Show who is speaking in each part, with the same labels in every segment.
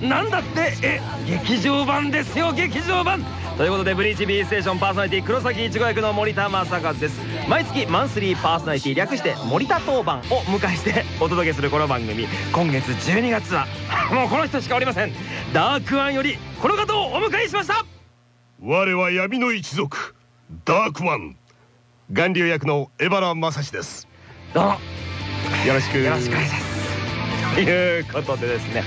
Speaker 1: なんだって？え劇場版ですよ劇場版。ということでブリーチ B ステーションパーソナリティ黒崎いちご役の森田正和です。毎月マンスリーパーソナリティ略して森田当番を迎えしてお届けするこの番組。今月12月は もうこの人しかおりません。ダークワンよりこの方をお迎えしました。
Speaker 2: 我は闇の一族ダークワン。巌流役の江原正史です。
Speaker 1: どうも。
Speaker 2: よろしく。
Speaker 1: よろしくお願いします。ということでですね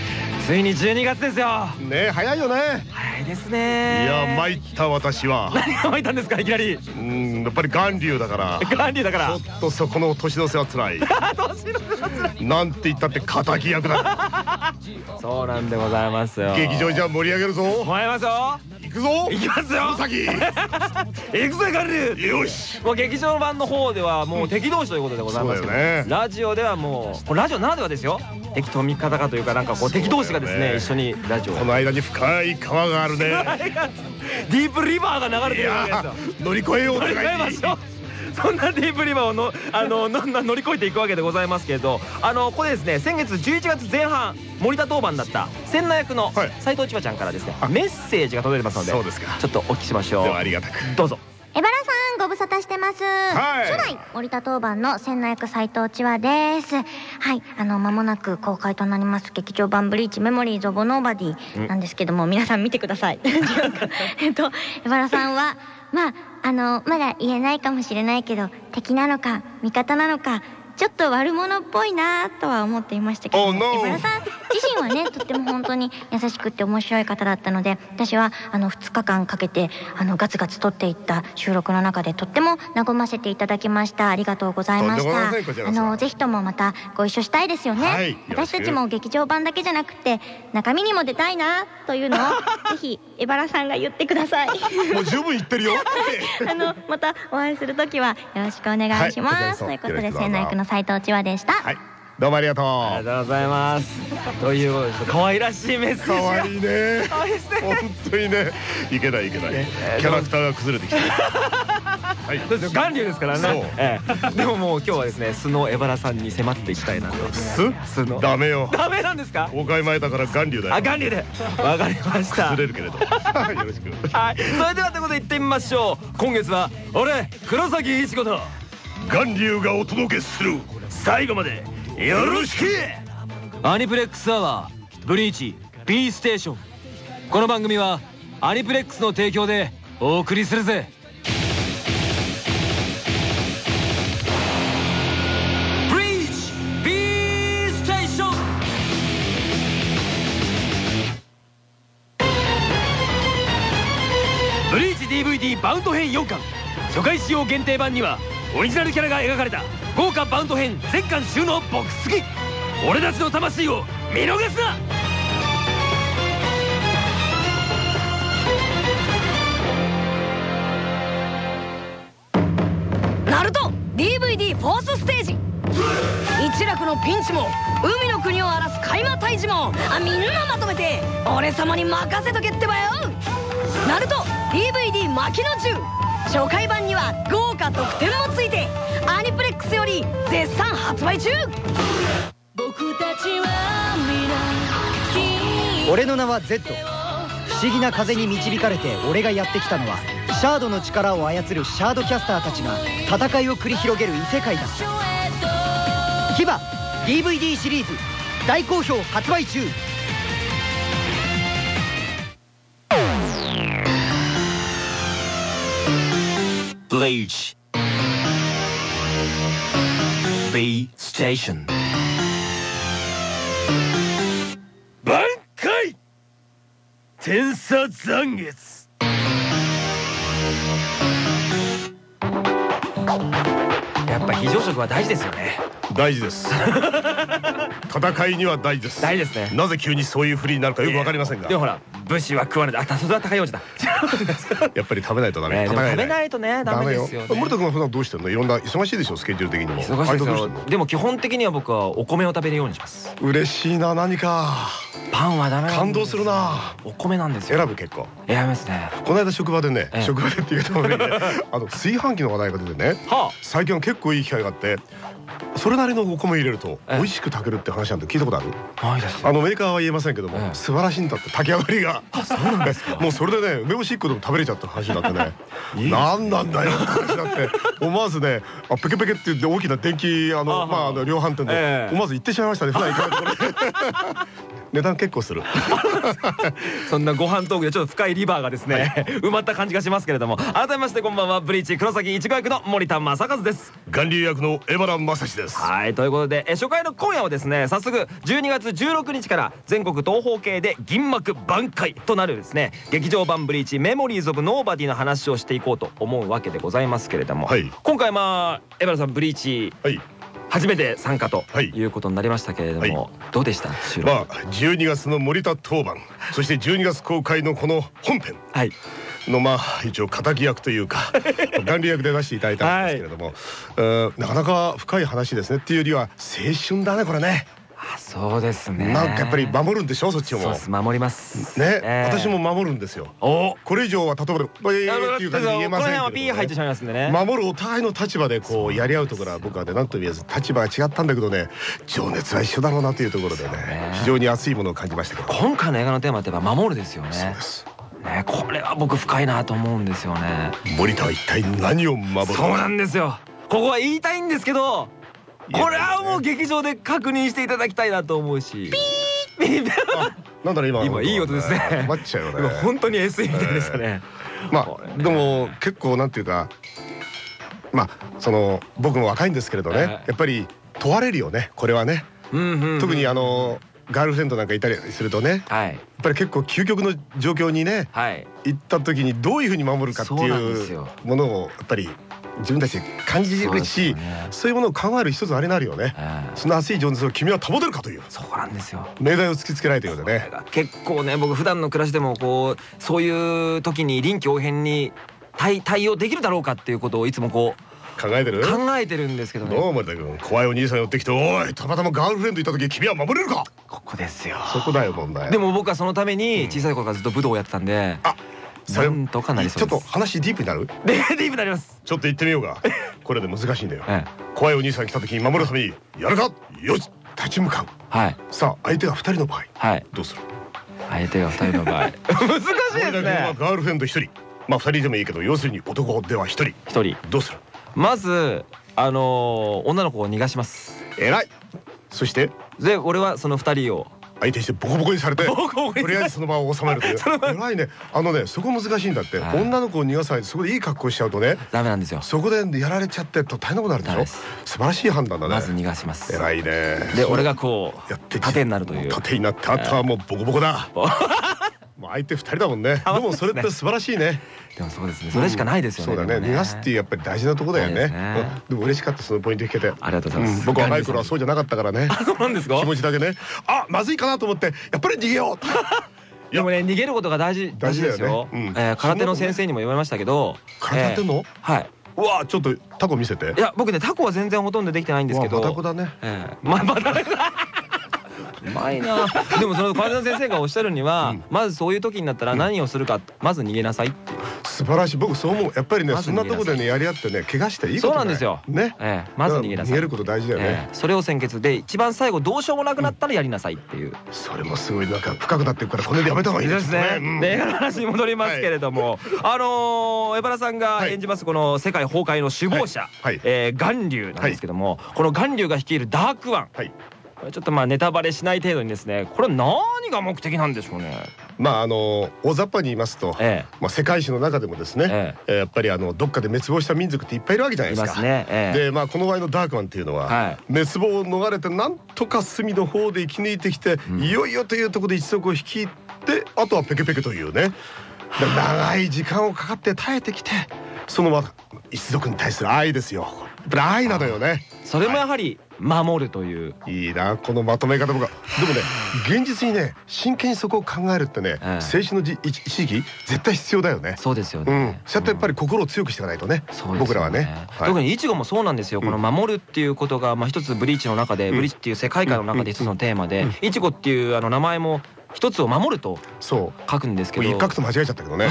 Speaker 1: ついに12月ですよ。
Speaker 2: ね早いよね。
Speaker 1: いですね。
Speaker 2: いや参った私は。
Speaker 1: 何が参ったんですかいきなり。
Speaker 2: うんやっぱり巌流だから。
Speaker 1: 管理だから。
Speaker 2: ちょっとそこの年の瀬は辛い。
Speaker 1: 年の瀬は辛い。
Speaker 2: なんて言ったって敵役だ。
Speaker 1: そうなんでございますよ。
Speaker 2: 劇場じゃ盛り上げるぞ。
Speaker 1: 思いますよ。
Speaker 2: 行くぞ。
Speaker 1: 行きますよ。
Speaker 2: 先。
Speaker 1: 行くぜガル
Speaker 2: よし。
Speaker 1: もう劇場版の方ではもう敵同士ということでございますけど、
Speaker 2: ね。
Speaker 1: ラジオではもうラジオならではですよ。敵と味方かというかなんかこう敵同士がですね。一緒にラジオを。
Speaker 2: この間に深い川があるね。
Speaker 1: ディープリバーが流れて
Speaker 2: い
Speaker 1: る
Speaker 2: 乗り越えよう
Speaker 1: 乗り越えましょう。そんなディープリバーをのあの 乗り越えていくわけでございますけどあのこれですね先月11月前半森田当番だった千奈役の
Speaker 2: はい。
Speaker 1: 斉藤千葉ちゃんからですねメッセージが届いてますので
Speaker 2: そうですか。
Speaker 1: ちょっとお聞きしましょ
Speaker 2: で
Speaker 1: う
Speaker 2: はありがたく。
Speaker 1: どうぞ
Speaker 3: ます、
Speaker 2: はい。
Speaker 3: 初代森田当番の千奈役斎藤千和です。はい。あの間もなく公開となります。劇場版ブリーチメモリーズ・オブ・ノーバディなんですけども皆さん見てください。えっとエバラさんはまああのまだ言えないかもしれないけど敵なのか味方なのかちょっと悪者っぽいなとは思っていましたけど
Speaker 2: Oh,
Speaker 3: も
Speaker 2: no.
Speaker 3: エバラさん自身はね とっても本当に優しくって面白い方だったので私はあの2日間かけてあのガツガツ撮っていった収録の中でとっても和ませていただきました。ありがとうございました。あのぜひともまたご一緒したいですよね、
Speaker 2: はい。よ
Speaker 3: 私たちも劇場版だけじゃなくて中身にも出たいなというのを ぜひエバラさんが言ってください。
Speaker 2: もう十分言ってるよ。
Speaker 3: あのまたお会いする時はよろしくお願いします、
Speaker 2: はい
Speaker 3: ということで
Speaker 2: よろしくどうぞ
Speaker 3: 千奈役の斉藤千和でした、
Speaker 2: はい。どうもありがと
Speaker 1: ありがとうございます。ということです可愛らしいメッセージ
Speaker 2: 可愛いね。
Speaker 1: 可愛いですね。
Speaker 2: 本当にね。いけないいけない。
Speaker 1: ね
Speaker 2: キャラクターが崩れてきてるはい。
Speaker 1: そうですよ。巌流ですからね、ええ、でももう今日はですね素のエバラさんに迫っていきたいなと。
Speaker 2: す？
Speaker 1: 素の
Speaker 2: ダメよ。
Speaker 1: ダメなんですか？
Speaker 2: 公開前だから巌流だよ。
Speaker 1: あ巌流でわかりました。
Speaker 2: 崩れるけれど。はい。よろしく。
Speaker 1: はい。それではということで行ってみましょう。今月は俺黒崎一子と。
Speaker 2: 巌流がお届けする。
Speaker 1: 最後まで。よろしく。アニプレックスアワーブリーチ B ステーション。この番組はアニプレックスの提供でお送りするぜチ DVD バウンド編4巻。初回使用限定版にはオリジナルキャラが描かれた豪華バウンド編全巻収納ボックス付き。俺たちの魂を見逃すな！
Speaker 4: ナルト DVD フォースステージ。一楽のピンチも海の国を荒らす海馬退治もあみんなまとめて俺様に任せとけってばよ。ナルト DVD 巻きの銃。初回版には豪華特典もついてアニプレックスより絶賛発売中。僕たちは皆
Speaker 5: 俺の名は Z 不思議な風に導かれて俺がやってきたのはシャードの力を操るシャードキャスターたちが戦いを繰り広げる異世界だ。キバ DVD シリーズ。大好評発売中
Speaker 1: ブリーチ B ステーション挽回天差残月やっぱ非常食は大事ですよね。
Speaker 2: 大事です 戦いには大事です。
Speaker 1: 大事ですね。
Speaker 2: なぜ急にそういうふりになるかよくわかりませんが。
Speaker 1: でもほら武士は食われてあそれは高い王子だ。
Speaker 2: やっぱり食べないとダメ。
Speaker 1: 食べ
Speaker 2: い。
Speaker 1: ないとねダメですよね。
Speaker 2: 森田君は普段どうしてんの？いろんな忙しいでしょ？スケジュール的にも。
Speaker 1: 忙しいですでも基本的には僕はお米を食べるようにします。
Speaker 2: 嬉しいな何か。
Speaker 1: パンはダメ
Speaker 2: 感動するな。
Speaker 1: お米なんですよ。
Speaker 2: 選ぶ結構。
Speaker 1: 選びますね。
Speaker 2: この間職場でね
Speaker 1: ええ。
Speaker 2: 職場でっていうとねあの炊飯器の話題が出てね
Speaker 1: は
Speaker 2: 最近は結構いい機会があってそれなりのお米入れると
Speaker 1: ええ。
Speaker 2: 美味しく炊けるって話なんて聞いたことある？
Speaker 1: あないです。
Speaker 2: あのメーカーは言えませんけども、
Speaker 1: ええ。
Speaker 2: 素晴らしいんだって炊き上がりが。
Speaker 1: そうなんですか？
Speaker 2: もうそれでね梅干し1個でも食べれちゃった話になってね。
Speaker 1: いいですね。
Speaker 2: なんなんだよって話になって。思わずねあペケペケって言って大きな電気あのまああの量販店で
Speaker 1: ええ。
Speaker 2: 思わず行ってしまいましたね。普段行かないところで値段結構する。
Speaker 1: そんなご飯トークでちょっと深いリバーがですね、埋まった感じがしますけれども。改めましてこんばんはブリーチ黒崎いちご役の森田正和です。
Speaker 2: 巌流役の江原正史です。
Speaker 1: はいということでえ初回の今夜はですね早速12月16日から全国東方系で銀幕挽回となるですね劇場版ブリーチメモリーズ・オブ・ノーバディの話をしていこうと思うわけでございますけれども、
Speaker 2: はい。
Speaker 1: 今回まあ江原さんブリーチ
Speaker 2: はい
Speaker 1: 初めて参加と
Speaker 2: はい。
Speaker 1: いうことになりましたけれども、
Speaker 2: は
Speaker 1: どうでした？
Speaker 2: まあ12月の森田当番そして12月公開のこの本編
Speaker 1: はい。
Speaker 2: のまあ一応敵役というか 巌流役で出していただいたんですけれども、うんなかなか深い話ですね。っていうよりは青春だねこれね。
Speaker 1: あそうですね。
Speaker 2: なんかやっぱり守るんでしょ？そっちも。
Speaker 1: 守ります。
Speaker 2: ね、
Speaker 1: ええ
Speaker 2: 私も守るんですよ。
Speaker 1: お。
Speaker 2: これ以上は例えば「えー」っていう感じで言えませんけれど
Speaker 1: この辺は B 入ってしまいます。んでね
Speaker 2: 守るお互いの立場でこうやり合うところは僕はね何とも言えず立場が違ったんだけどね情熱は一緒だろうなというところでね
Speaker 1: ね。
Speaker 2: 非常に熱いものを感じましたけど。
Speaker 1: 今回の映画のテーマってやっぱ守るですよね。
Speaker 2: そうです。
Speaker 1: ねこれは僕深いなと思うんですよね。
Speaker 2: 森田は一体何を守る
Speaker 1: そうなんですよ。ここは言いたいんですけどこれはもう劇場で確認していただきたいなと思うし。ピー
Speaker 2: なんだろう今。の
Speaker 1: 今いい音ですね。
Speaker 2: 待っちゃうよ
Speaker 1: 今
Speaker 2: ね
Speaker 1: 本当に SE みたいでしたね
Speaker 2: まあでも結構なんていうかまあその僕も若いんですけれどね、
Speaker 1: ええ。
Speaker 2: やっぱり問われるよねこれはね、
Speaker 1: うんうんうん。
Speaker 2: 特にあのガールフレンドなんかいたりするとねやっ
Speaker 1: はい
Speaker 2: ぱり結構究極の状況にね
Speaker 1: はい。
Speaker 2: 行った時にどういうふうに守るかっていうものをやっぱり自分たちで感じるしそう,、いうものを考える一つあれなるよね。
Speaker 1: ええ。
Speaker 2: その熱い情熱を君は保てるかという。
Speaker 1: そうなんですよ。
Speaker 2: 命題を突きつけられたようでね。
Speaker 1: 結構ね僕普段の暮らしでもこうそういう時に臨機応変に対対応できるだろうかっていうことをいつもこ
Speaker 2: 考えてる？
Speaker 1: う考えてるんですけどね。
Speaker 2: どう森田君？怖いお兄さん寄ってきて「おいたまたまガールフレンドいた時君は守れるか!
Speaker 1: ここですよ」
Speaker 2: そこだよ問題。
Speaker 1: でも僕はそのために小さい頃からずっと武道をやってたんで。
Speaker 2: あそれ
Speaker 1: なんとかなり
Speaker 2: ちょっ
Speaker 1: そうです。
Speaker 2: と話ディープになる？
Speaker 1: で ディープになります。
Speaker 2: ちょっと言ってみようか これで難しいんだよ。
Speaker 1: ええ。
Speaker 2: 怖いお兄さん来た時に守るためにやるか？よし。立ち向かう。
Speaker 1: はい。
Speaker 2: さあ相手が二人の場合
Speaker 1: はい。
Speaker 2: どうする？
Speaker 1: 相手が二人の場合。難しいですね。
Speaker 2: ガールフレンド一人。まあ二人でもいいけど要するに男では一人。
Speaker 1: 一人。
Speaker 2: どうする？
Speaker 1: まずあのー女の子を逃がします。
Speaker 2: 偉い。そして？
Speaker 1: で俺はその二人を
Speaker 2: 相手してボコボコにされてとりあえずその場を収めるという。偉いね。あのねそこ難しいんだって。
Speaker 1: はい。
Speaker 2: 女の子を逃がさないでそこでいい格好しちゃうとね。
Speaker 1: ダメなんですよ。
Speaker 2: そこでやられちゃってと大変なことになるでしょ。素晴らしい判断だね。
Speaker 1: まず逃がします。
Speaker 2: 偉いね。
Speaker 1: で俺がこう
Speaker 2: やって
Speaker 1: 盾になるという。
Speaker 2: 盾になってあとはもうボコボコだ もう相手二人だもんね。でもそれって素晴らしいね。
Speaker 1: でもそうですね。それしかないですよね。
Speaker 2: そうだね。逃がすっていうやっぱり大事なとこだよね。
Speaker 1: で
Speaker 2: も嬉しかったそのポイント聞けて。
Speaker 1: ありがとうございます。
Speaker 2: うん。僕若い頃はそうじゃなかったからね。
Speaker 1: そうなんですか？
Speaker 2: 気持ちだけね。あまずいかなと思ってやっぱり逃げよう。
Speaker 1: でもね逃げることが大事大
Speaker 2: 大事
Speaker 1: ですよ、
Speaker 2: うん。
Speaker 1: えー空手の先生にも言われましたけど
Speaker 2: 空手の？
Speaker 1: えーはい。う
Speaker 2: わちょっとタコ見せて。
Speaker 1: いや僕ねタコは全然ほとんどできてないんですけど。
Speaker 2: タコだね。
Speaker 1: ええままだうまいな。でもその空手の先生がおっしゃるには、
Speaker 2: うん。
Speaker 1: まずそういう時になったら何をするか、まず逃げなさい。っていう
Speaker 2: 素晴らしい。僕そう思う。やっぱりねそんなとこでねやり合ってね怪我していい
Speaker 1: そうなんですよ。
Speaker 2: ね。
Speaker 1: ええまず逃げなさい。
Speaker 2: 逃げること大事だよ
Speaker 1: え
Speaker 2: ね。
Speaker 1: えそれを先決で一番最後どうしようもなくなったらやりなさいっていう、
Speaker 2: それもすごい。なんか深くなっていくからこれでやめた方がいい
Speaker 1: ですね。映画の話に戻りますけれども、あのー、江原さんが演じますこの世界崩壊の首謀者、
Speaker 2: はい。はい。
Speaker 1: えー巌流なんですけども、この巌流が率いるダークワン、
Speaker 2: はい
Speaker 1: これちょっとまあネタバレしない程度にですね、これ何が目的なんでしょうね？
Speaker 2: まああの大雑把に言いますと
Speaker 1: え
Speaker 2: まあ世界史の中でもですね
Speaker 1: え
Speaker 2: え。ーやっぱりあのどっかで滅亡した民族っていっぱいいるわけじゃな
Speaker 1: えい
Speaker 2: いですか。
Speaker 1: ますね。ええ。
Speaker 2: でまあこの場合のダークマンっていうのは、
Speaker 1: はい。
Speaker 2: 滅亡を逃れてなんとか隅の方で生き抜いてきて、
Speaker 1: ん。
Speaker 2: いよいよというところで一族を率いてあとはペケペケというねだ長い時間をかかって耐えてきてそのまま一族に対する愛ですよ。やっぱり愛なのよね。
Speaker 1: それもやはり守るという。
Speaker 2: いいなこのまとめ方僕は。でもね現実にね真剣にそこを考えるってね、
Speaker 1: ええ。
Speaker 2: 青春のじ一一時期絶対必要だよね。
Speaker 1: そうですよ
Speaker 2: うん。
Speaker 1: ね。
Speaker 2: そうやってやっぱり心を強くしていかないとね、
Speaker 1: そうですよね。
Speaker 2: 僕らはね、はい。
Speaker 1: 特にイチゴもそうなんですよ、この守るっていうことが、まあ、一つブリーチの中で、
Speaker 2: うん。
Speaker 1: ブリーチっていう世界観の中で一つのテーマで、イチゴっていうあの名前も一つを守ると
Speaker 2: そう。
Speaker 1: 書くんですけど。
Speaker 2: 書くと間違えちゃったけどね。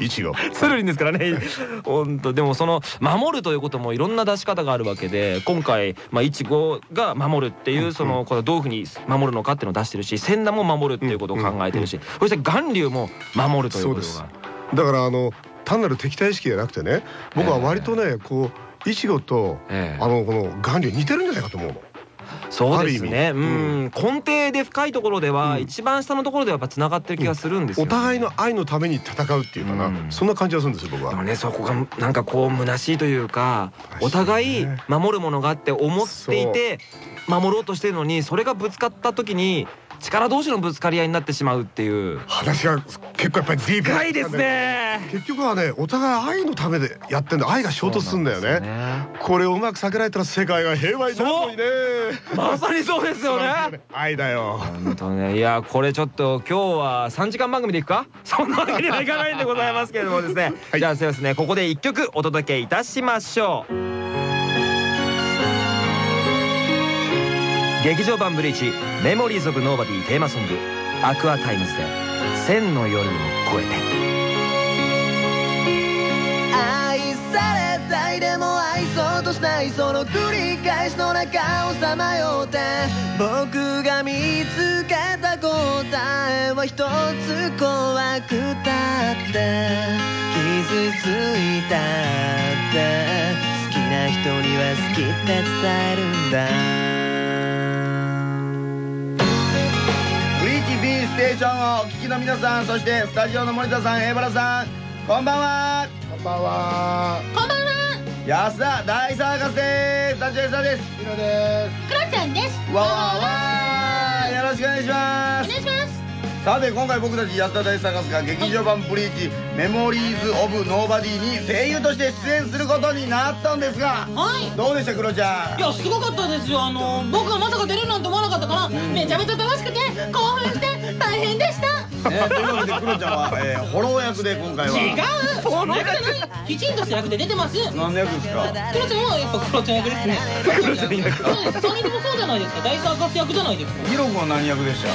Speaker 2: いちご
Speaker 1: スルリンですからね。本当。でもその守るということもいろんな出し方があるわけで今回まあいちごが守るっていうそのこれどういうふうに守るのかっていうのを出してるし千田も守るっていうことを考えてるしそして巌流も守るということが。
Speaker 2: だからあの単なる敵対意識じゃなくてね僕は割とねこういちごと
Speaker 1: ええ。
Speaker 2: あのこの巌流似てるんじゃないかと思うの。
Speaker 1: そうですね。うん、根底で深いところでは、
Speaker 2: うん。
Speaker 1: 一番下のところではやっぱ繋がってる気がするんですよ、
Speaker 2: お互いの愛のために戦うっていうかな、
Speaker 1: うん。
Speaker 2: そんな感じがするんですよ僕は。
Speaker 1: でもねそこがなんかこう虚しいというかお互い守るものがあって思っていて守ろうとしてるのにそれがぶつかった時に力同士のぶつかり合いになってしまうっていう。
Speaker 2: 話が結構やっぱりディープな
Speaker 1: 深いですね。
Speaker 2: 結局はねお互い愛のためでやってんだ愛が衝突するんだよね。これをうまく避けられたら世界が平和になるのにね。
Speaker 1: まさにそうですよね。
Speaker 2: 愛だよ。
Speaker 1: 本当ね。いやこれちょっと今日は3時間番組でいくか？そんなわけにはいかないんでございますけれどもですね、
Speaker 2: はい。
Speaker 1: じゃあそうですね。ここで一曲お届けいたしましょう劇場版 BLEACH Memories of Nobody テーマソング Aqua Timez で千の夜を超えて。
Speaker 6: 愛されたいでも愛そうとしないその繰り返しの中をさまよって。僕が見つけた答えは一つ怖くたって。傷ついたって。好きな人には好きって伝えるんだ。
Speaker 7: ステーションをお聞きの皆さんそしてスタジオの森田さんエバラさん。こんばんは。
Speaker 2: こんばんは。
Speaker 7: 安田大サーカスです団長安田です。
Speaker 2: ひろです。
Speaker 8: クロちゃんです。
Speaker 7: わー。わー。よろしくお願いします。
Speaker 8: お願いします
Speaker 7: さて今回僕たち安田大サーカスが劇場版ブリーチメモリーズ・オブ・ノーバディに声優として出演することになったんですが
Speaker 8: はい。
Speaker 7: どうでしたクロちゃん？
Speaker 8: いやすごかったですよ。あの僕がまさか出れるなんて思わなかったから、めちゃめちゃ楽しくて興奮して大変でした
Speaker 7: ね、というわけでクロちゃんは、えー、フォロー役で今回は。
Speaker 8: 違うそんなことない。きちんとした役で出てます。クロ
Speaker 7: 何の役ですか？
Speaker 8: ちゃんはやっぱクロちゃん役ですね。クロちゃん役3人ともそうじゃないですか。大サーカス役じゃないですか。
Speaker 7: ヒロ君は何役でした？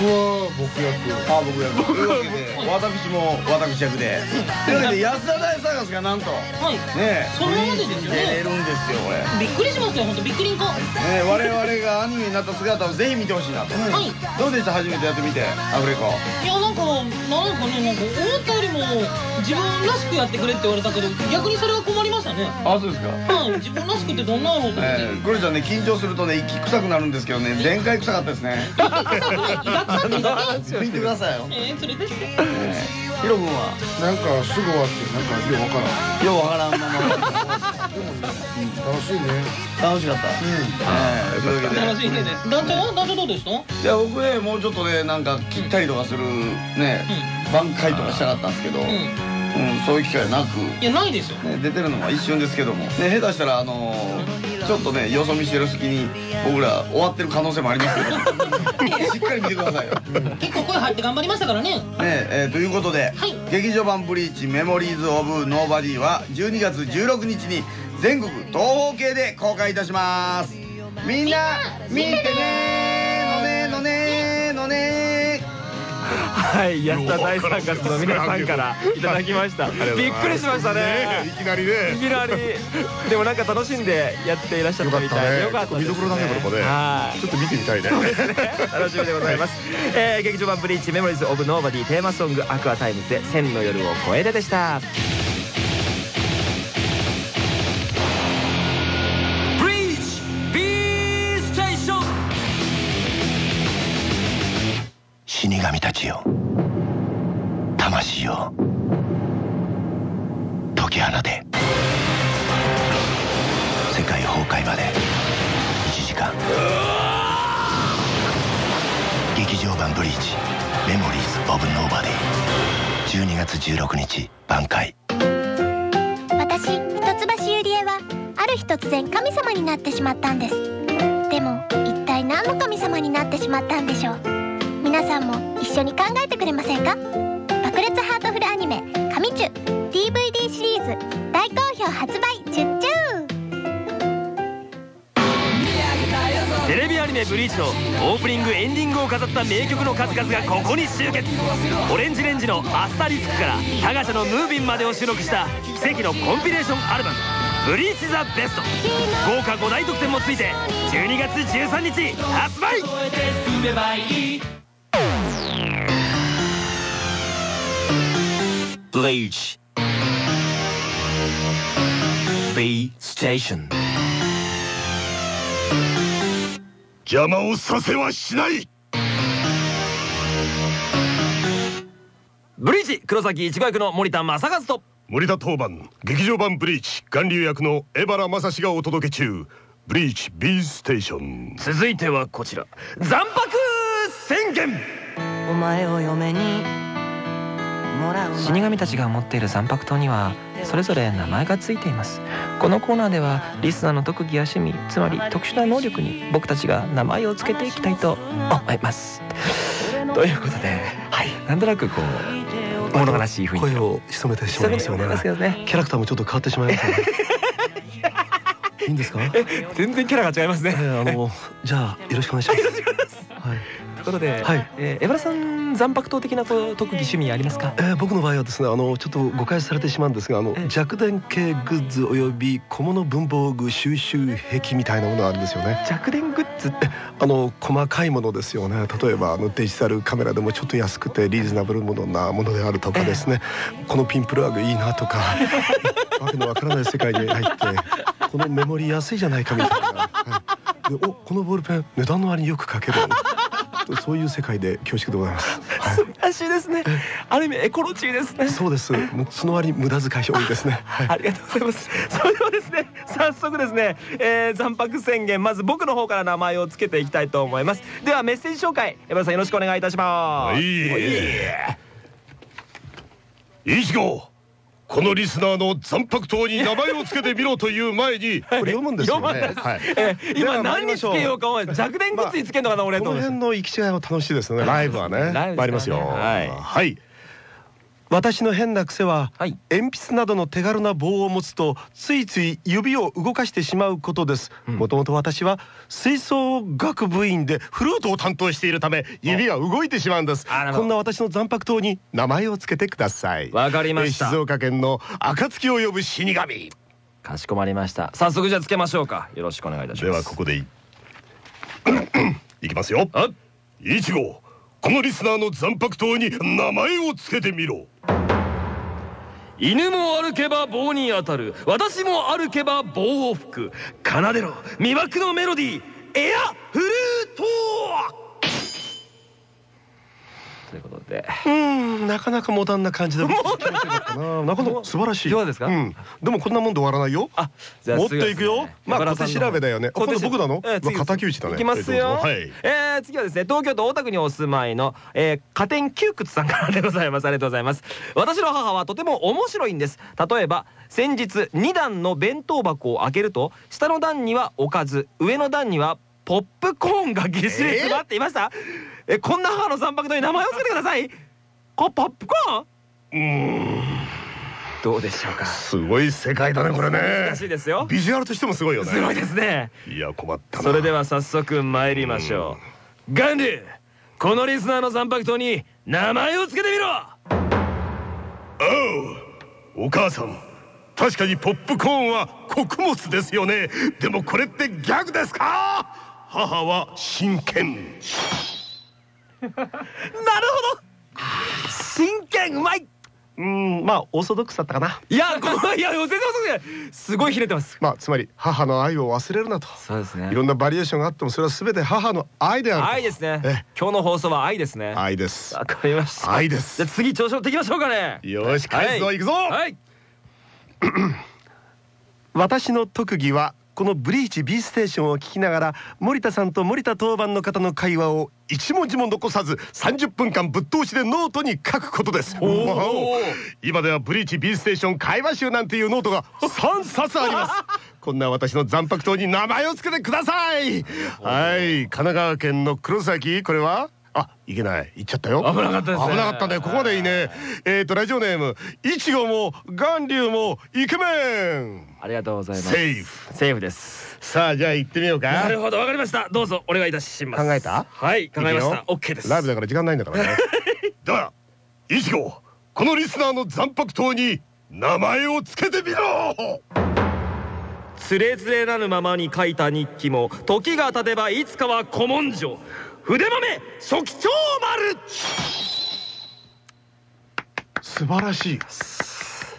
Speaker 2: 僕は僕役。
Speaker 7: あ僕役。というわけで私も私役で。というわけで安田大サーカスがなんと
Speaker 8: はい。
Speaker 7: ね
Speaker 8: そのままでですよね。
Speaker 7: 出れるんですよこれ。ね
Speaker 8: びっくりしますよ本当びっくりんこ。は
Speaker 7: 我々がアニメになった姿をぜひ見てほしいなと。
Speaker 8: い。
Speaker 7: どうでした？初めてやってみてアフレコ
Speaker 8: いやなんかなんかねなんか思ったよりも自分らしくやってくれって言われたけど逆にそれは困りましたね。
Speaker 7: あそうですか。
Speaker 8: はい自分らしくってどんなのと思って、
Speaker 7: えー、クロちゃんね緊張するとね息臭くなるんですけどね前回臭かったですね。
Speaker 8: 胃が臭って胃が臭い
Speaker 7: 見てくださいよ、
Speaker 8: えー、それで？す
Speaker 7: え。ーヒロ君は？
Speaker 2: なんかすぐ終わってなんかよくわからん。
Speaker 7: ようわからんまま
Speaker 2: 楽しいね。
Speaker 7: 楽しかった、えーというわけで
Speaker 8: 楽しいね。です団長は？団長どうでした？
Speaker 7: いや僕ねもうちょっとねなんか切ったりとかするね、挽回とかしたかったんですけど、うん。
Speaker 8: うん
Speaker 7: そういう機会なく、
Speaker 8: いやないですよ。
Speaker 7: ね、出てるのは一瞬ですけども、ね、下手したらあのーちょっとねよそ見してる隙に僕ら終わってる可能性もありますけど。しっかり見てくださいよ。ね
Speaker 8: 結構声入って頑張りましたからね。
Speaker 7: えーということで、
Speaker 8: はい。
Speaker 7: 劇場版「ブリーチメモリーズ・オブ・ノーバディ」は12月16日に全国東宝系で公開いたします。みんな見てねーのねーのねーのね
Speaker 1: はい安田大サーカスの皆さんからいただきました。びっくりしました
Speaker 2: い
Speaker 1: ね
Speaker 2: きなり
Speaker 1: い
Speaker 2: ね
Speaker 1: きなり。でもなんか楽しんでやっていらっしゃったみたいで。よかったですね。
Speaker 2: 見どころだねこれもね。
Speaker 1: はい。
Speaker 2: ちょっと見てみたいね。
Speaker 1: 楽しみでございます、えー劇場版「 BLEACH Memories of Nobody」テーマソング「アクアタイムズ」で「千の夜を超えて」でした
Speaker 9: 死神たちよ魂を解き放て。世界崩壊まで1時間。劇場版「ブリーチメモリーズ・オブ・ノーバディ」12月16日挽回。
Speaker 10: 私一橋ゆりえはある日突然神様になってしまったんです。でも一体何の神様になってしまったんでしょう？皆さんも一緒に考えてくれませんか？爆裂ハートフルアニメ「神チュ」DVD シリーズ大好評発売中中。
Speaker 1: テレビアニメメ「ブリーチ」のオープニングエンディングを飾った名曲の数々がここに集結。オレンジレンジの「アスタリスク」から「タガシャのムービン」までを収録した奇跡のコンピレーションアルバム「ブリーチ・ザ・ベスト」豪華5大特典もついて12月13日発売。
Speaker 9: ブリーチ B ステーション
Speaker 2: 邪魔をさせはしない。
Speaker 1: ブリーチ黒崎一護役の森田正和と。
Speaker 2: 森田当番劇場版ブリーチ巌流役の江原正史がお届け中。ブリーチ B ステーション
Speaker 1: 続いてはこちら。残白宣言。
Speaker 6: お前を嫁にもらう
Speaker 11: 死神たちが持っている残白刀にはそれぞれ名前がついています。このコーナーではリスナーの特技や趣味つまり特殊な能力に僕たちが名前を付けていきたいと思います。ということで、はい、なんとなくこう物悲しい雰囲気
Speaker 2: 声を潜めてしまいますよね
Speaker 11: ね。
Speaker 2: キャラクターもちょっと変わってしまいますよね。いいんですか？
Speaker 11: 全然キャラが違いますね、
Speaker 2: えーあのじゃあ よろしくお願いします。はい
Speaker 11: ことで、
Speaker 2: はい。
Speaker 11: えー、江原さん残白刀的なこう特技趣味ありますか？
Speaker 2: えー僕の場合はですねあのちょっと誤解されてしまうんですがあの
Speaker 11: ええ。
Speaker 2: 弱電系グッズおよび小物文房具収集癖みたいなものがあるんですよね。
Speaker 11: 弱電グッズ？って
Speaker 2: あの細かいものですよね。例えばあのデジタルカメラでもちょっと安くてリーズナブルものなものであるとかですね、このピンプラグいいなとか わけのわからない世界に入ってこのメモリ安いじゃないかみたいな、はい、でおこのボールペン値段の割によく書けるそういう世界で恐縮でございます、はい
Speaker 11: 素晴らしいですねある意味エコロジーですね
Speaker 2: そうです。もうその割に無駄遣い多いですね。はい。
Speaker 11: ありがとうございます。それではですね、早速ですね、えー、残白宣言、まず僕の方から名前をつけていきたいと思います。ではメッセージ紹介、山田さんよろしくお願いいたします。
Speaker 2: いちごこのリスナーの残白刀に名前をつけてみろという前に これ読むんですよね。
Speaker 11: 今何につけようか思い弱電グッズにつけるのかな、俺
Speaker 2: ことの辺の行き違いは楽しいですね。ライブはね。参りますよ。
Speaker 11: はい
Speaker 2: はい。私の変な癖は、
Speaker 11: はい。
Speaker 2: 鉛筆などの手軽な棒を持つとついつい指を動かしてしまうことです。
Speaker 11: うん。
Speaker 2: もともと私は吹奏楽部員でフルートを担当しているため指が動いてしまうんです。こんな私の残白刀に名前をつけてください。
Speaker 1: わかりました。
Speaker 2: えー静岡県の暁を呼ぶ死神。
Speaker 1: かしこまりました。早速じゃあつけましょうか。よろしくお願いいたし
Speaker 2: で
Speaker 1: ます。
Speaker 2: はここでいい。きますよ。
Speaker 1: あ
Speaker 2: い。ちごこのリスナーの残白刀に名前をつけてみろ
Speaker 1: 犬も歩けば棒に当たる。私も歩けば棒を吹く。奏でろ。魅惑のメロディー。エアフルーで。
Speaker 2: うん。なかなかモダンな感じでな。なかなか素晴らしい。
Speaker 1: いかがですか？
Speaker 2: うん。でもこんなもんで終わらないよ。
Speaker 1: あじ
Speaker 2: 持っていくよ。まあ小手調べだよね。あ今度僕なの？
Speaker 1: え
Speaker 2: 敵討ちだね。
Speaker 1: いきますよ、
Speaker 2: はい。
Speaker 1: えー次はですね東京都大田区にお住まいの、えー、加点窮屈さんからでございます。ありがとうございます。私の母はとても面白いんです。例えば先日2段の弁当箱を開けると下の段にはおかず上の段にはポップコーンがぎっしり詰まっていました。えこんな母の三白刀に名前をつけてください。こポップコーン。
Speaker 2: うん。
Speaker 1: どうでしょうか。
Speaker 2: すごい世界だねこれね。
Speaker 1: 難しいですよ。
Speaker 2: ビジュアルとしてもすごいよね。
Speaker 1: すごいですね。
Speaker 2: いや困ったな。
Speaker 1: それでは早速参りましょう。ガンデこのリスナーの残白刀に名前をつけてみろ。
Speaker 2: おうお母さん。確かにポップコーンは穀物ですよね。でもこれってギャグですか？母は真剣
Speaker 1: なるほど。真剣うまい。
Speaker 2: うんまあオーソドックスだったかな。い
Speaker 1: やこのいや全然すごいひねってます。
Speaker 2: まあつまり母の愛を忘れるなと。
Speaker 1: そうですね。
Speaker 2: いろんなバリエーションがあってもそれは全て母の愛であると。
Speaker 1: 愛ですね。
Speaker 2: え
Speaker 1: 今日の放送は愛ですね。わ
Speaker 2: 愛です。
Speaker 1: かりました。
Speaker 2: 愛です。
Speaker 1: じゃあ次調子乗っていきましょうかね。
Speaker 2: よし返すぞ
Speaker 1: はい。
Speaker 2: 行くぞ。
Speaker 1: はい。
Speaker 2: 私の特技はこのブリーチ B ステーションを聞きながら森田さんと森田当番の方の会話を一文字も残さず30分間ぶっ通しでノートに書くことです。今ではブリーチ B ステーション会話集なんていうノートが3冊あります。こんな私の斬魄刀に名前を付けてください。はい。神奈川県の黒崎これは？あ、いけない。行っちゃったよ。
Speaker 1: 危なかったですね。
Speaker 2: 危なかったね。ここまでいいね。えっ、とラジオネームいちごも岩鷲もイケメン。
Speaker 1: ありがとうございます。
Speaker 2: セーフ。
Speaker 1: セーフです。
Speaker 2: さあじゃあ行ってみようか。
Speaker 1: なるほどわかりました。どうぞお願いいたします。
Speaker 2: 考えた？
Speaker 1: はい考えました。
Speaker 2: いくよ
Speaker 1: OK です。
Speaker 2: ライブだから時間ないんだからね。だからいちごこのリスナーの斬魄刀に名前をつけてみろ。
Speaker 1: つれづれなるままに書いた日記も時が経てばいつかは古文書筆豆初期長丸。
Speaker 2: 素晴らしい。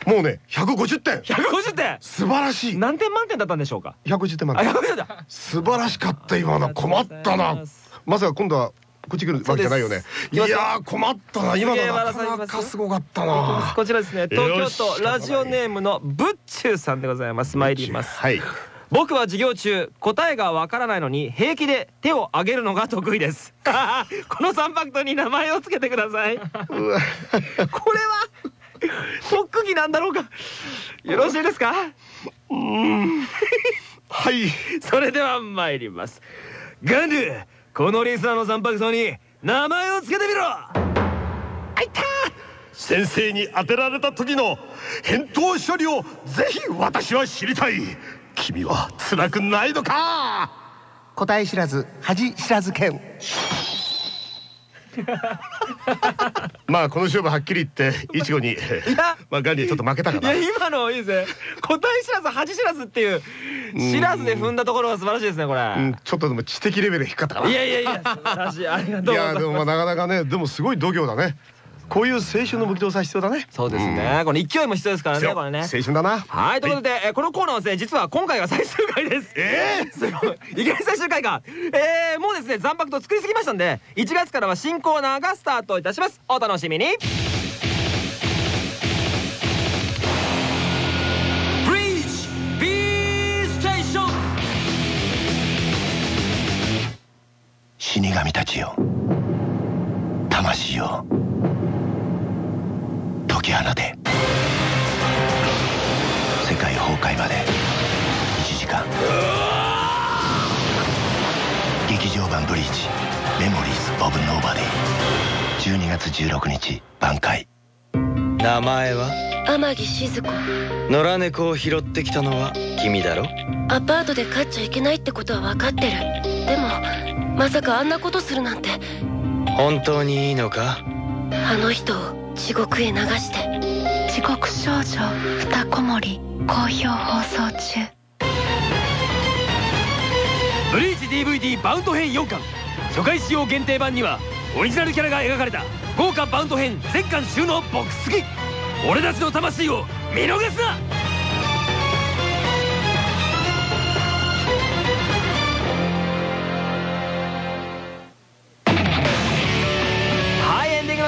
Speaker 2: もうね150点。
Speaker 1: 150点？
Speaker 2: 素晴らしい。
Speaker 1: 何点満点だったんでしょうか
Speaker 2: ？150点満
Speaker 1: あ
Speaker 2: 点
Speaker 1: 150点。だ
Speaker 2: 素晴らしかった今の。困ったな。まさか今度はこっち来るわけじゃないよね。いやー困ったな。今のなかなかすごかったな。
Speaker 1: こちらですね。東京都ラジオネームのブッチューさんでございます。参ります。
Speaker 2: はい
Speaker 1: 僕は授業中答えがわからないのに平気で手を挙げるのが得意です。この三白糖に名前をつけてください。これは特技なんだろうか。よろしいですか？
Speaker 2: はい。
Speaker 1: それでは参ります。ガンドゥこのリスナーの三白糖に名前をつけてみろ。
Speaker 2: あいた先生に当てられた時の返答処理をぜひ私は知りたい君は辛くないのか？答え知らず恥知らず剣。まあこの勝負はっきり言っていちごにまあガンディちょっと負けたかな。
Speaker 1: いや今のいいですね答え知らず恥知らずっていう知らずで踏んだところが素晴らしいですねこれ。
Speaker 2: うんちょっとでも知的レベル低かったかな。い
Speaker 1: やいやいや素晴らしい。ありがとうい
Speaker 2: やでもまあなかなかねでもすごい度胸だねこういう青春の無機動さ必要だね。
Speaker 1: そうですね。この勢いも必要ですからねこれね。
Speaker 2: 青春だな。
Speaker 1: はいということで、えーこのコーナーはですね実は今回が最終回です。
Speaker 2: ええ
Speaker 1: すごい。いきなり最終回か。えー、もうですね残白と作りすぎましたんで1月からは新コーナーがスタートいたします。お楽しみに。
Speaker 9: 死神たちよ。魂を解き世界崩壊まで。1時間。劇場版「ブリーチ。メモリーズ・オブ・ノーバディ」12月16日挽回。
Speaker 12: 名前は？
Speaker 13: 天城静子。
Speaker 12: 野良猫を拾ってきたのは君だろ？
Speaker 13: アパートで飼っちゃいけないってことは分かってる。でもまさかあんなことするなんて。
Speaker 12: 本当にいいのか？
Speaker 13: あの人を地獄へ流して
Speaker 14: 地獄少女二子守好評放送中。
Speaker 1: ブリーチ DVD バウンド編4巻。初回使用限定版にはオリジナルキャラが描かれた豪華バウンド編全巻収納ボックス付き。俺たちの魂を見逃すな!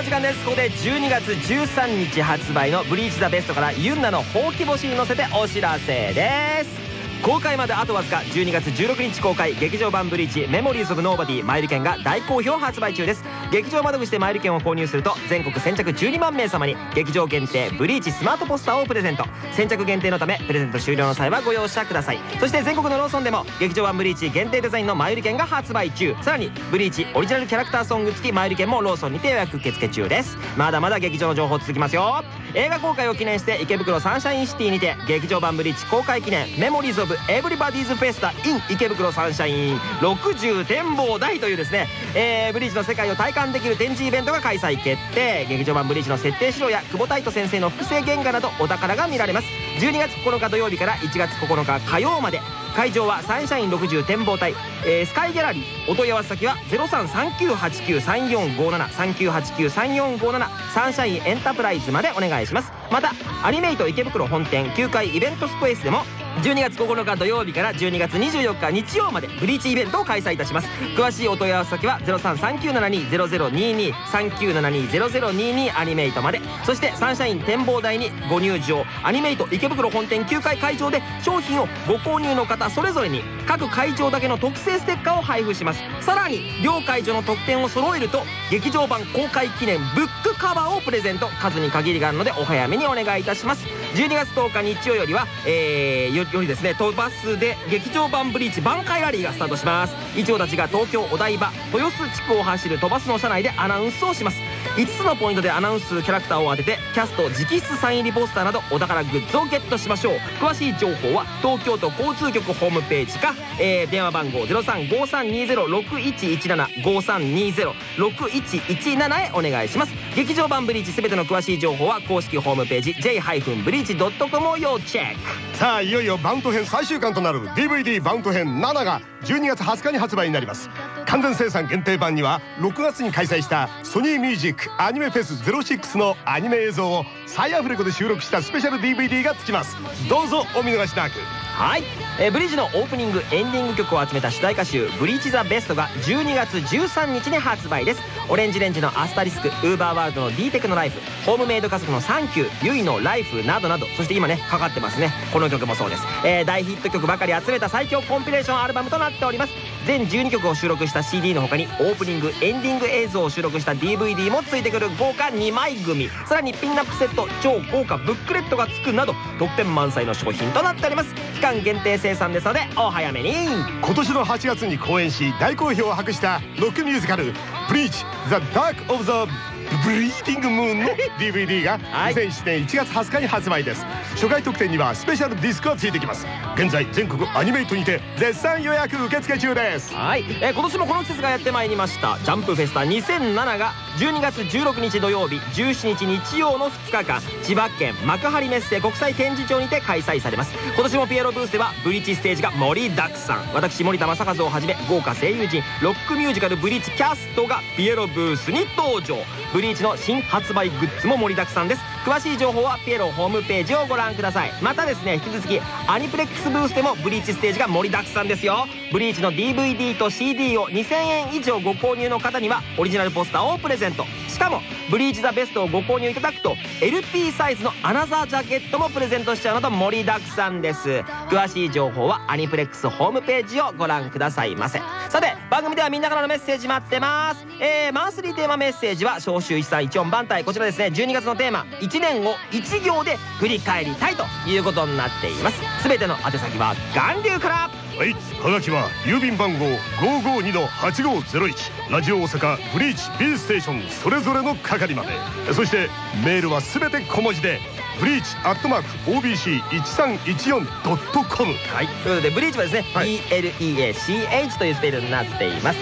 Speaker 1: 時間です。ここで12月13日発売の「ブリーチ・ザ・ベスト」からユンナのほうき星に乗せてお知らせです。公開まであとわずか。12月16日公開。劇場版ブリーチ。メモリーズ・オブ・ノーバディマイル券が大好評発売中です。劇場窓口で前売り券を購入すると全国先着12万名様に劇場限定ブリーチスマートポスターをプレゼント。先着限定のためプレゼント終了の際はご容赦ください。そして全国のローソンでも劇場版ブリーチ限定デザインの前売り券が発売中。さらにブリーチオリジナルキャラクターソング付き前売り券もローソンにて予約受付中です。まだまだ劇場の情報続きますよ。映画公開を記念して池袋サンシャインシティにて劇場版ブリーチ公開記念メモリーズ・オブ・エブリバディーズ・フェスタ in 池袋サンシャイン60展望台というですね、えーブリーチの世界を体感できる展示イベントが開催決定。劇場版ブリーチの設定資料や久保太斗先生の複製原画などお宝が見られます。12月9日土曜日から1月9日火曜まで。会場はサンシャイン60展望台、えースカイギャラリー。お問い合わせ先は0339893457 39893457サンシャインエンタープライズまでお願いします。またアニメイト池袋本店9階イベントスペースでも12月9日土曜日から12月24日日曜までブリーチイベントを開催いたします。詳しいお問い合わせ先は0339720022 39720022アニメイトまで。そしてサンシャイン展望台にご入場。アニメイト池袋本店9階会場で商品をご購入の方それぞれに各会場だけの特製ステッカーを配布します。さらに両会場の特典を揃えると劇場版公開記念ブックカバーをプレゼント。数に限りがあるのでお早めににお願いいたします。12月10日日曜よりは、えー、よよりですね都バスで劇場版ブリーチ挽回ラリーがスタートします。一応たちが東京お台場豊洲地区を走る都バスの車内でアナウンスをします。5つのポイントでアナウンスキャラクターを当ててキャスト直筆サイン入りポスターなどお宝グッズをゲットしましょう。詳しい情報は東京都交通局ホームページか、えー電話番号0353206117 53206117へお願いします。劇場版ブリーチすべての詳しい情報は公式ホームページ j-breach.com を要チェック。
Speaker 2: さあいよいよバウント編最終巻となる DVD バウント編7が12月20日に発売になります。完全生産限定版には6月に開催したソニーミュージックアニメフェス06のアニメ映像を再アフレコで収録したスペシャル DVD がつきます。どうぞお見逃しなく。
Speaker 1: はい、えーブリーチのオープニングエンディング曲を集めた主題歌集「ブリーチ・ザ・ベスト」が12月13日に発売です。オレンジレンジの「アスタリスク」ウーバーワールドの D テクのライフホームメイド家族の「サンキュー」ユイの「ライフ」などなどそして今ねかかってますね。この曲もそうです、えー大ヒット曲ばかり集めた最強コンピレーションアルバムとなっております。全12曲を収録した CD の他にオープニングエンディング映像を収録した DVD もついてくる豪華2枚組さらにピンナップセット超豪華ブックレットがつくなど特典満載の商品となっております。期間限定生産ですのでお早めに。
Speaker 2: 今年の8月に公演し大好評を博したロックミュージカル「ブリーチ・ザ・ダーク・オブ・ザ・ブリーディング・ムーン」の DVD が2007年1月20日に発売です。初回特典にはスペシャルディスクがついてきます。現在全国アニメイトにて絶賛予約受付中です。
Speaker 1: はい、えー今年もこの季節がやってまいりました。ジャンプフェスタ2007が12月16日土曜日17日日曜の2日間千葉県幕張メッセ国際展示場にて開催されます。今年もピエロブースではブリーチステージが盛りだくさん。私森田正和をはじめ豪華声優陣ロックミュージカルブリーチキャストがピエロブースに登場。ブリーチの新発売グッズも盛りだくさんです。詳しい情報はピエロホームページをご覧ください。またですね引き続きアニプレックスブースでもブリーチステージが盛りだくさんですよ。ブリーチの DVD と CD を2000円以上ご購入の方にはオリジナルポスターをプレゼント。しかもブリーチザベストをご購入いただくと LP サイズのアナザージャケットもプレゼントしちゃうなど盛りだくさんです。詳しい情報はアニプレックスホームページをご覧くださいませ。さて番組ではみんなからのメッセージ待ってます。えー、マンスリーテーマメッセージは召集1314番隊。こちらですね。12月のテーマ。1年を1行で振り返りたいということになっています。全ての宛先は元流から。
Speaker 2: はい、はがきは郵便番号552-8501ラジオ大阪ブリーチ B ステーションそれぞれの係まで。そしてメールはすべて小文字で。ブリーチアットマーク OBC1314.com
Speaker 1: はい。ということでブリーチはですね、BLEACH というスペルになっています。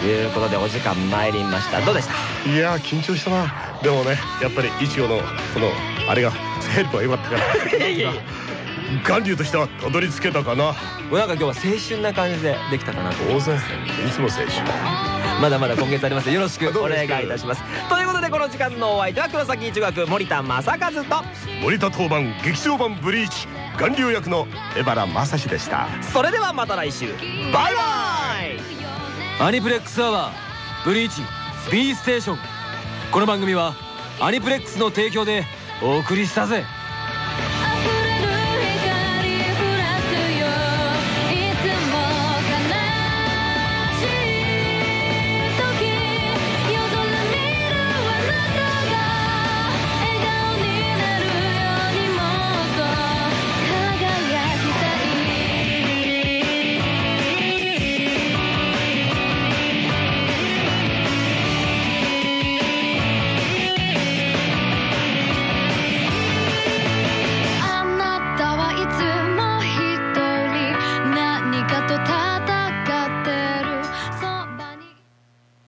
Speaker 1: ということでお時間参りました。どうでした？
Speaker 2: いやー緊張したな。でもねやっぱり一応のこのあれがヘルプは良かったから 巌流としてはたどり着けたかな。
Speaker 1: もうなんか今日は青春な感じでできたかなと。
Speaker 2: 当然いつも青春。
Speaker 1: まだまだ今月あります。よろしくお願いいたします。ということでこの時間のお相手は黒崎中学森田正和と。
Speaker 2: 森田当番劇場版ブリーチ巌流役の江原正史でした。
Speaker 1: それではまた来週。バイバイ！
Speaker 15: アニプレックスアワーブリーチ B ステーション。この番組はアニプレックスの提供でお送りしたぜ